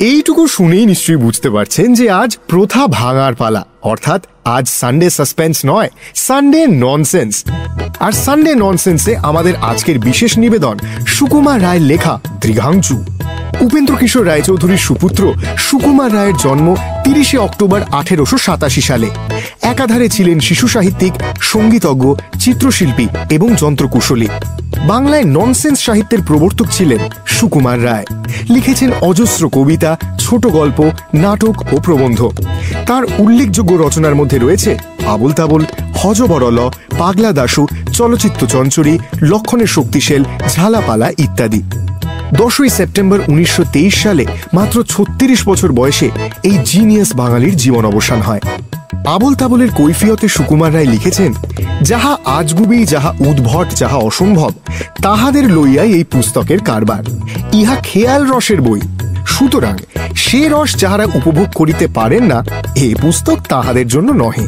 এইটুকু শুনেই নিশ্চয়ই বুঝতে পারছেন যে আজ প্রথা ভাঙার পালা অর্থাৎ আজ সানডে সাসপেন্স নয় সানডে ননসেন্স আর সানডে ননসেন্সে আমাদের আজকের বিশেষ নিবেদন সুকুমার রায়ের লেখা দৃঘাংচু উপেন্দ্র কিশোর রায়চৌধুরীর সুপুত্র সুকুমার রায়ের জন্ম তিরিশে অক্টোবর আঠেরোশো সাতাশি সালে। একাধারে ছিলেন শিশু সাহিত্যিক, সঙ্গীতজ্ঞ, চিত্রশিল্পী এবং যন্ত্রকুশলী। বাংলায় ননসেন্স সাহিত্যের প্রবর্তক ছিলেন সুকুমার রায়। লিখেছেন অজস্র কবিতা, ছোট গল্প, নাটক ও প্রবন্ধ। তার উল্লেখযোগ্য রচনার মধ্যে রয়েছে আবুল তাবুল হজবরল পাগলা দাসু চলচ্চিত্র চঞ্চরী, লক্ষণের শক্তিশেল, ঝালাপালা ইত্যাদি। দশই সেপ্টেম্বর উনিশশো তেইশ সালে মাত্র ছত্রিশ বছর বয়সে এই জিনিয়াস বাঙালির জীবন অবসান হয়। আবল তাবলের কৈফিয়তে সুকুমার রায় লিখেছেন, যাহা আজগুবি, যাহা উদ্ভট, যাহা অসম্ভব, তাহাদের লইয়াই এই পুস্তকের কারবার। ইহা খেয়াল রসের বই। সুতরাং সে রস যাহারা উপভোগ করিতে পারেন না, এ পুস্তক তাহাদের জন্য নহে।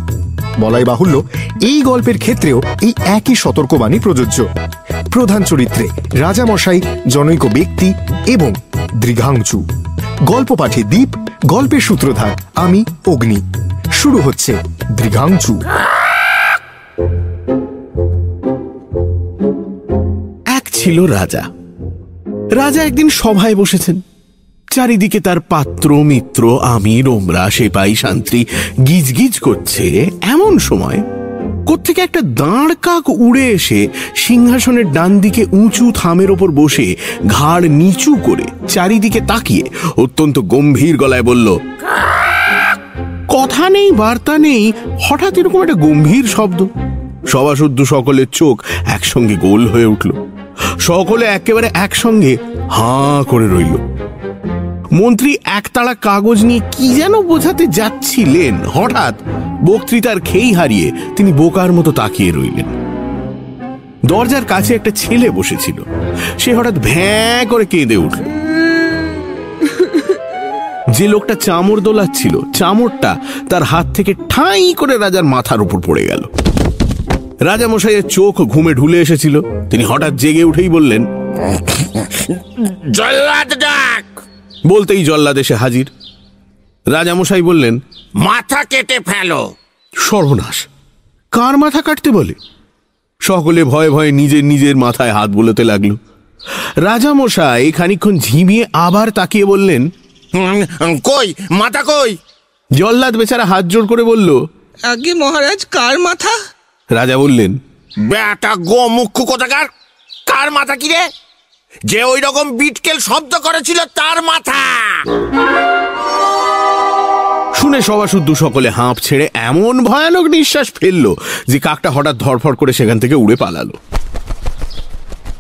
বলাই বাহুল্য, এই গল্পের ক্ষেত্রেও এই একই সতর্কবাণী প্রযোজ্য। প্রধান চরিত্রে রাজামশাই, জনৈক ব্যক্তি এবং দৃঘাংচু। গল্প পাঠে দ্বীপ গল্পের সূত্রধার আমি, অগ্নি। শুরু হচ্ছে দৃঘাংচু। এক ছিল রাজা। রাজা একদিন সভায় বসেছেন। চারিদিকে তার পাত্র, মিত্র, আমির, ওমরা সেপাই শান্ত্রী গিজ গিজ করছে। এমন সময় কোত্থেকে একটা দাঁড় কাক উড়ে এসে সিংহাসনের ডান দিকে উঁচু থামের ওপর বসে ঘাড় নিচু করে চারিদিকে তাকিয়ে অত্যন্ত গম্ভীর গলায় বলল, কথা নেই, বার্তা নেই। হঠাৎ এরকম একটা গম্ভীর শব্দ। সবাসুদ্ধ সকলের চোখ একসঙ্গে গোল হয়ে উঠল। সকলে একেবারে একসঙ্গে হাঁ করে রইল। মন্ত্রী একতাড়া কাগজ নিয়ে কি যেন বোঝাতে যাচ্ছিলেন। হঠাৎ বক্তৃতার খেই হারিয়ে তিনি বোকার মতো তাকিয়ে রইলেন। দরজার কাছে একটা ছেলে বসেছিল। সে হঠাৎ ভ্যাঁ করে কেঁদে উঠল। যে লোকটা চামড় দোলাচ্ছিল চামড়টা তার হাত থেকে ঠাঁই করে রাজার মাথার উপর পড়ে গেল। রাজামশাইয়ের চোখ ঘুমে ঢুলে এসেছিল। তিনি হঠাৎ জেগে উঠেই বললেন, জল্লাদ ডাক! বলতেই জল্লাদ এসে হাজির। রাজামশাই বললেন মাথা কেটে ফেলো। সর্বনাশ কার মাথা কাটতে বলে? সকলে ভয়ে ভয়ে নিজের নিজের মাথায় হাত বোলাতে লাগল। রাজামশাই খানিক্ষণ ঝিমিয়ে আবার তাকিয়ে বললেন কই মাথা কই? জল্লাদ বেচারা হাত জোড় করে বলল আগে মহারাজ কার মাথা? রাজা বললেন বেটা গো মুখ্য কোথাকার? কার মাথা কি রে যে ওই রকম বিটকেল শব্দ করেছিল তার মাথা। শুনে সবাসুদ্ধ সকলে হাঁপ ছেড়ে এমন ভয়ানক নিঃশ্বাস ফেলল যে কাকটা হঠাৎ ধরফর করে সেখান থেকে উড়ে পালালো।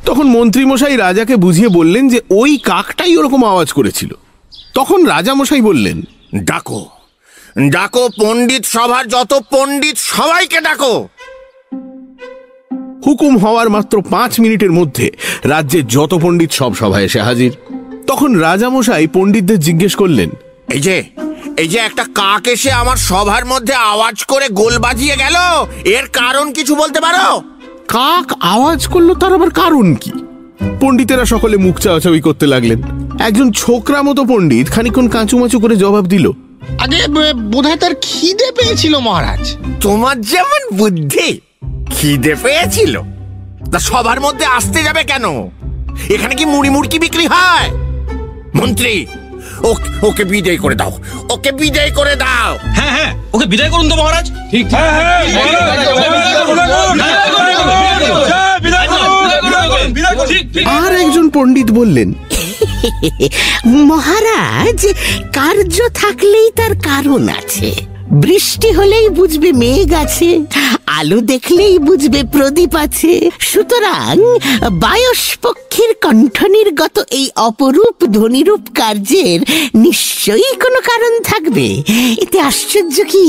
তখন মন্ত্রীমশাই রাজাকে বুঝিয়ে বললেন যে ওই কাকটাই ওরকম আওয়াজ করেছিল। তখন রাজামশাই বললেন ডাকো। ডাকো পণ্ডিত সভার যত পণ্ডিত সবাইকে ডাকো। হুকুম হওয়ার মাত্র পাঁচ মিনিটের মধ্যে রাজ্যের যত পণ্ডিত সব সভায় এসে হাজির। তখন রাজামশাই পণ্ডিতদের জিজ্ঞেস করলেন এই যে এই যে একটা কাক এসে আমার সভার মধ্যে আওয়াজ করে গোল বাজিয়ে গেল। এর কারণ কিছু বলতে পারো? কাক আওয়াজ করল তার আবার কারণ কি? পণ্ডিতেরা সকলে মুখ চাওয়াচাওয়ি করতে লাগলেন। একজন ছোকরা মতো পণ্ডিত খানিক্ষণ কাঁচুমাচু করে জবাব দিল আগে বোধহয় তার খিদে পেয়েছিল মহারাজ। তোমার যেমন বুদ্ধি খিদে পেয়েছিল? তা সবার মধ্যে আসতে যাবে কেন? এখানে কি মুড়ি মুড়কি বিক্রি হয়? মন্ত্রী ও- ওকে বিদায় করে দাও। ওকে বিদায় করে দাও। হ্যাঁ হ্যাঁ ওকে বিদায় করুন তো মহারাজ। ঠিক। আর একজন পণ্ডিত বললেন মহারাজ কার্য থাকলেই তার কারণ আছে। বৃষ্টি হলেই বুঝবে মেঘ আছে আলো দেখলেই বুঝবে প্রদীপ আছে। সুতরাং বায়স পক্ষীর কণ্ঠ নির্গত এই অপরূপ ধ্বনিরূপ কার্যের নিশ্চয়ই কোনো কারণ থাকবে। এতে আশ্চর্য কি?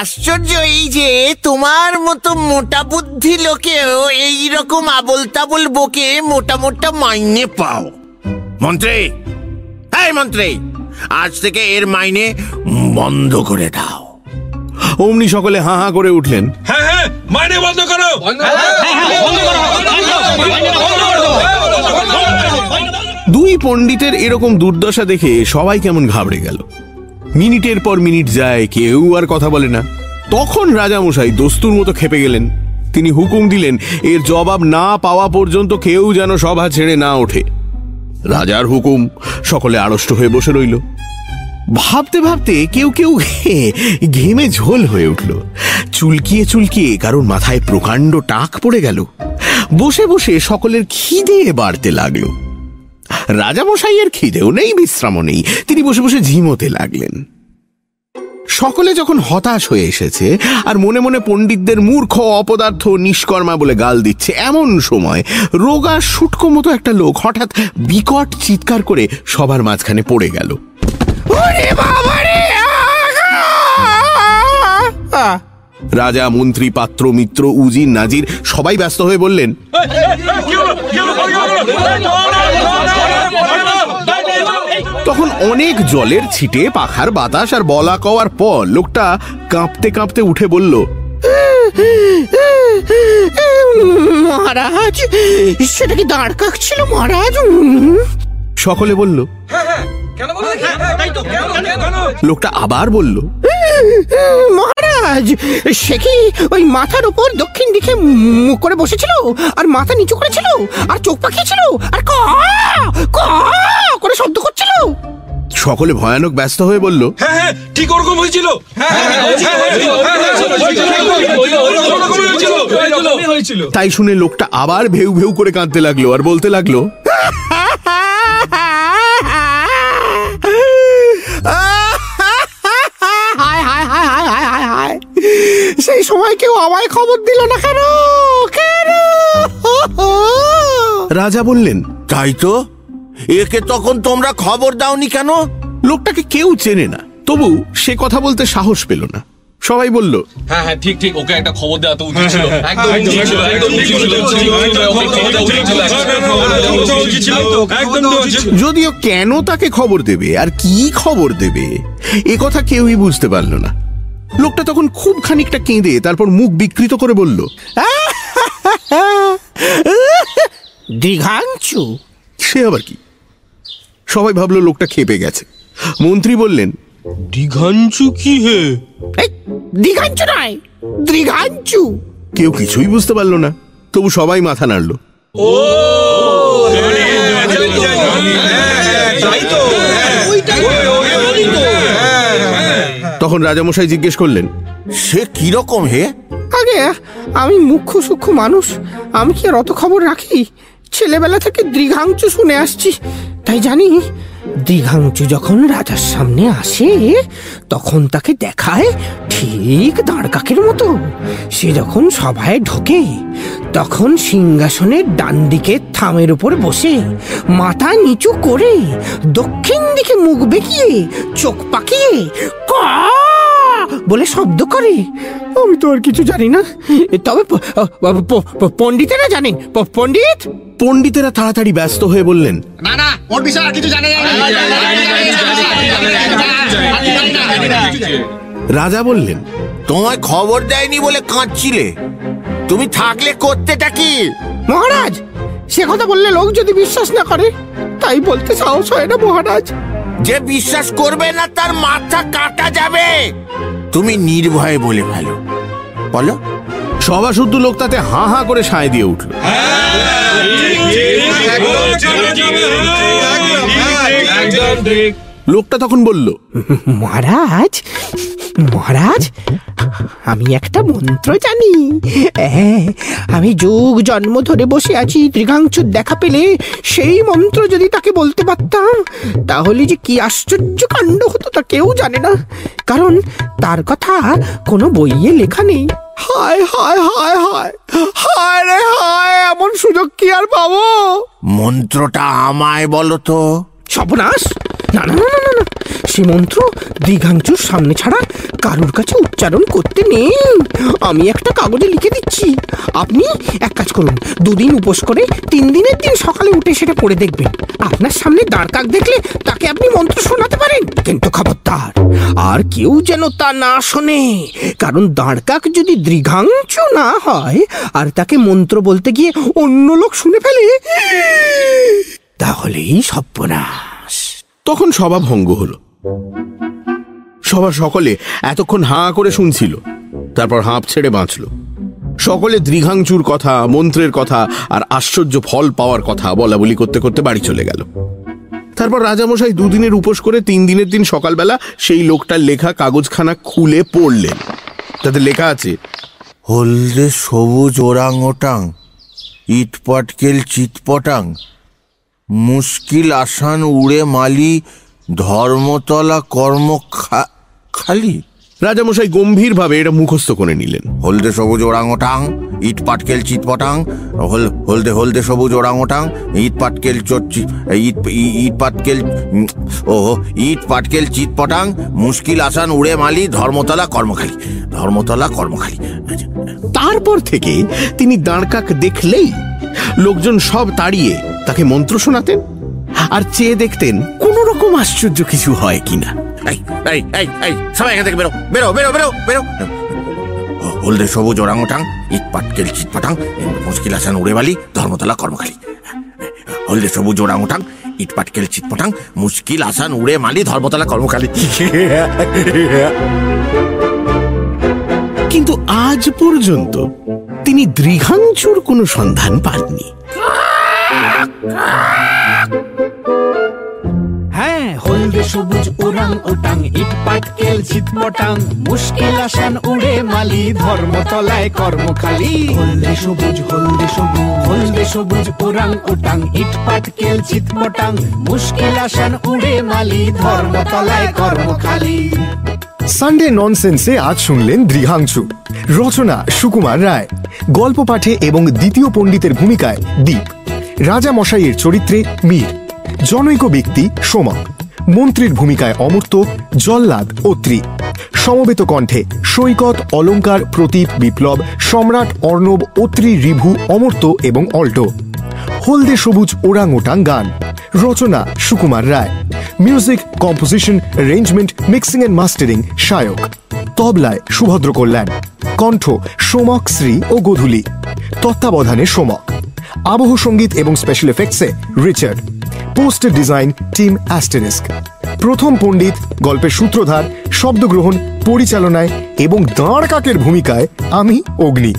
আশ্চর্য এই যে তোমার মতো মোটা বুদ্ধি লোকেও এই রকম আবল তাবল বকে মোটা মোটা মাইনে পাও। মন্ত্রী এই মন্ত্রী আজ থেকে এর মাইনে বন্ধ করে দাও অমনি সকলে হাঁ হাঁ করে উঠলেন হ্যাঁ হ্যাঁ মাইনে বন্ধ করো দুই পণ্ডিতের এরকম দুর্দশা দেখে সবাই কেমন ঘাবড়ে গেল মিনিটের পর মিনিট যায় কেউ আর কথা বলে না তখন রাজামশাই দস্তুর মতো খেপে গেলেন তিনি হুকুম দিলেন এর জবাব না পাওয়া পর্যন্ত কেউ যেন সভা ছেড়ে না ওঠে রাজার হুকুম, সকলে আড়ষ্ট হয়ে বসে রইল। ভাবতে ভাবতে কেউ কেউ ঘেমে ঝোল হয়ে উঠল। চুলকিয়ে চুলকিয়ে কারোর মাথায় প্রকাণ্ড টাক পড়ে গেল। বসে বসে সকলের খিদে বাড়তে লাগল। রাজামশাইয়ের খিদেও নেই, বিশ্রামও নেই। তিনি বসে বসে ঝিমোতে লাগলেন। সকলে যখন হতাশ হয়ে এসেছে আর মনে মনে পণ্ডিতদের মূর্খ অপদার্থ নিষ্কর্মা বলে গাল দিচ্ছে এমন সময় রোগা শুটকো মতো একটা লোক হঠাৎ বিকট চিৎকার করে সবার মাঝখানে পড়ে গেল রাজা মন্ত্রী পাত্র মিত্র উজির নাজির সবাই ব্যস্ত হয়ে বললেন তখন অনেক জলের ছিটে পাখার বাতাস আর বলা কওয়ার পর লোকটা কাঁপতে কাঁপতে উঠে বলল মহারাজ সেটা কি দাঁড় কাক ছিল মহারাজ? সকলে বলল লোকটা আবার বলল মহারাজ সে কি ওই মাথার উপর দক্ষিণ দিকে মুখ করে বসেছিল আর মাথা নিচু করেছিল আর চোখ পাকিয়েছিল আর ক ক করে শব্দ করছিল সকলে ভয়ানক ব্যস্ত হয়ে বলল হ্যাঁ হ্যাঁ ঠিক ওরকম হ্যাঁ হ্যাঁ হ্যাঁ, হ্যাঁ, হ্যাঁ, হয়েছিল। তাই শুনে লোকটা আবার ভেউ ভেউ করে কাঁদতে লাগল আর বলতে লাগল সময় কেউ আমায় খবর দিল না কেন? কেন? রাজা বললেন তাই তো? একে তখন তোমরা খবর দাওনি কেন? লোকটাকে কেউ চেনে না। তবু সে কথা বলতে সাহস পেল না। সবাই বলল হ্যাঁ হ্যাঁ ঠিক ঠিক ওকে একটা খবর দেওয়া তো উচিত ছিল একদম উচিত ছিল। একদম উচিত ছিল। যদিও কেন তাকে খবর দেবে আর কি খবর দেবে এ কথা কেউই বুঝতে পারল না। লোকটা তখন খুব খানিকটা কেঁদে তারপর মুখ বিকৃত করে বলল দীঘাঞ্চু? সে আবার কি? সবাই ভাবলো লোকটা খেপে গেছে। মন্ত্রী বললেন দিঘাঞ্চু কি হে? দীঘাঞ্চু নয় দীঘাঞ্চু। কেউ কিছুই বুঝতে পারল না তবু সবাই মাথা নাড়লো। তাই তখন রাজামশাই জিজ্ঞেস করলেন সে কীরকম হে? আগে আমি মুখ্য সূক্ষ্ম মানুষ আমি কি আর অত খবর রাখি? ছেলেবেলা থেকে দীঘাংচু শুনে আসছি। তাই জানি দীঘাংচু যখন রাজার সামনে আসে তখন তাকে দেখায় ঠিক দাঁড় কাকের মতো। সে যখন সভায় ঢোকে তখন সিংহাসনের ডান দিকে থামের উপর বসে মাথা নিচু করে দক্ষিণ দিকে মুখ বেঁকিয়ে চোখ পাকিয়ে ক বলে শব্দ করে। আমি তো আর কিছু জানি না। তবে পণ্ডিতেরা জানেন। পণ্ডিত? পণ্ডিতেরা তাড়াতাড়ি ব্যস্ত হয়ে বললেন না না ওর বিষয়ে আর কিছু জানা রাজা বললেন তোমায় খবর দেয়নি বলে কাঁদছিলে? তুমি থাকলে করতেটা কি? মহারাজ সে কথা বললে লোক যদি বিশ্বাস না করে তাই বলতে সাহস হয় না মহারাজ। যে বিশ্বাস করবে না তার মাথা কাটা যাবে। তুমি নির্ভয়ে বলে ভালো বলো। সভা শুদ্ধ লোক তাতে হাঁ হাঁ করে সায় দিয়ে উঠল। একদম ঠিক। লোকটা তখন বলল মহারাজ মহারাজ আমি একটা মন্ত্র জানি। হ্যাঁ, আমি যুগ জন্ম ধরে বসে আছি দৃঘাংশুর দেখা পেলে সেই মন্ত্র যদি তাকে বলতে পারতাম তাহলে যে কি আশ্চর্য কাণ্ড হতো তা কেউ জানে না। কারণ তার কথা কোনো বইয়ে লেখা নেই। হায় হায় হায় হায় হায় রে হায় এমন সুযোগ কি আর পাবো? মন্ত্রটা আমায় বলো তো। সর্বনাশ! না না না না না, সে মন্ত্র দীঘাংচুর সামনে ছাড়া কারুর কাছে উচ্চারণ করতে নেই। আমি একটা কাগজে লিখে দিচ্ছি। আপনি এক কাজ করুন দুদিন উপোস করে তিন দিনের দিন সকালে উঠে সেটা পড়ে দেখবেন। আপনার সামনে দাঁড় কাক দেখলে তাকে আপনি মন্ত্র শোনাতে পারেন কিন্তু খবরদার আর কেউ যেন তা না শোনে। কারণ দাঁড় কাক যদি দৃঘাংশ না হয় আর তাকে মন্ত্র বলতে গিয়ে অন্য লোক শুনে ফেলে তাহলেই সর্বনাশ। তখন সভা ভঙ্গ হলো। সভা সকলে এতক্ষণ হাঁ করে শুনছিল তারপর হাঁপ ছেড়ে বাঁচল। সকলে দৃঘাংচুর কথা মন্ত্রের কথা আর আশ্চর্য ফল পাওয়ার কথা বলা বলি করতে করতে বাড়ি চলে গেল। তারপর রাজামশাই দুদিনের উপোস করে তিন দিনের দিন সকালবেলা সেই লোকটার লেখা কাগজখানা খুলে পড়লেন। তাতে লেখা আছে হলদে সবুজ ওরাং ওটাং ইটপটকেল চিটপটাং মুশকিল আসান উড়ে মালি ধর্মতলা কর্ম খালি। রাজামশাই গম্ভীরভাবে এটা মুখস্থ করে নিলেন। হলদে সবুজ ওরাং ওটাং ইট পাটকেল চিটপটাং হল হলদে হলদে সবুজ ওরাং ওটাং ইট পাটকেল চচ্চি ইট ইট পাটকেল ও ইট পাটকেল চিটপটাং মুশকিল আসান উড়ে মালি ধর্মতলা কর্মখালি ধর্মতলা কর্মখালি তারপর থেকে তিনি দাঁড়কাক দেখলেই লোকজন সব তাড়িয়ে তাকে মন্ত্র শোনাতেন আর চেয়ে দেখতেন কোন রকম আশ্চর্য কিছু হয় কিনা। সবাই এখান থেকে বেরো বেরো বেরো বেরো বেরো। হলদে সবুজ ওরাং ওটাং ইট পাটকেল চিট পাটাং মুশকিল আসান উড়ে বালি ধর্মতলা কর্মখালি। হলদে সবুজ ওরাং ওটাং ইট পাটকেল চিট পাটাং মুশকিল আসান উড়ে মালি ধর্মতলা কর্মখালি। কিন্তু আজ পর্যন্ত তিনি দৃঘাংচুর কোনো সন্ধান পাননি। হ্যাঁ হলদে সবুজ মুশকিল আসান উড়ে মালি, ধর্মতলায় কর্মখালি। হলদে সবুজ হলদে সবুজ হলদে সবুজ মুশকিল আসান উড়ে মালি, ধর্মতলায় কর্মখালি। সানডে ননসেন্সে আজ শুনলেন দৃঘাংশু রচনা সুকুমার রায়। গল্প পাঠে এবং দ্বিতীয় পণ্ডিতের ভূমিকায় দীপ। রাজা মশাইয়ের চরিত্রে মীর, জনৈক ব্যক্তি সোমা, মন্ত্রীর ভূমিকায় অমর্ত, জল্লাদ অত্রি সমবেত কণ্ঠে সৈকত, অলঙ্কার, প্রতীপ, বিপ্লব, সম্রাট, অর্ণব অত্রি রিভু, অমর্ত এবং অল্টো। হলদে সবুজ ওরাং ওটাং গান। রচনা Sukumar Ray. Music, composition, arrangement, mixing and mastering, Shayak. তবলায় Subhadra Kalyan. কণ্ঠ সোমক শ্রী ও গোধূলি। তত্ত্বাবধানে সোমক আবহ সংগীত এবং special এফেক্টসে Richard poster design team asterisk প্রথম পণ্ডিত, গল্পের সূত্রধার, শব্দগ্রহণ, পরিচালনায় এবং দাঁড় কাকের ভূমিকায় আমি, অগ্নি।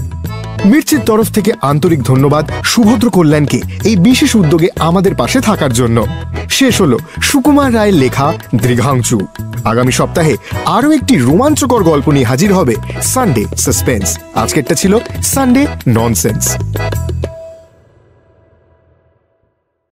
মির্চির তরফ থেকে আন্তরিক ধন্যবাদ সুভদ্র কল্যাণকে এই বিশেষ উদ্যোগে আমাদের পাশে থাকার জন্য। শেষ হলো সুকুমার রায়ের লেখা দৃঘাংশু আগামী সপ্তাহে আরও একটি রোমাঞ্চকর গল্প নিয়ে হাজির হবে সানডে সাসপেন্স আজকেরটা ছিল সানডে ননসেন্স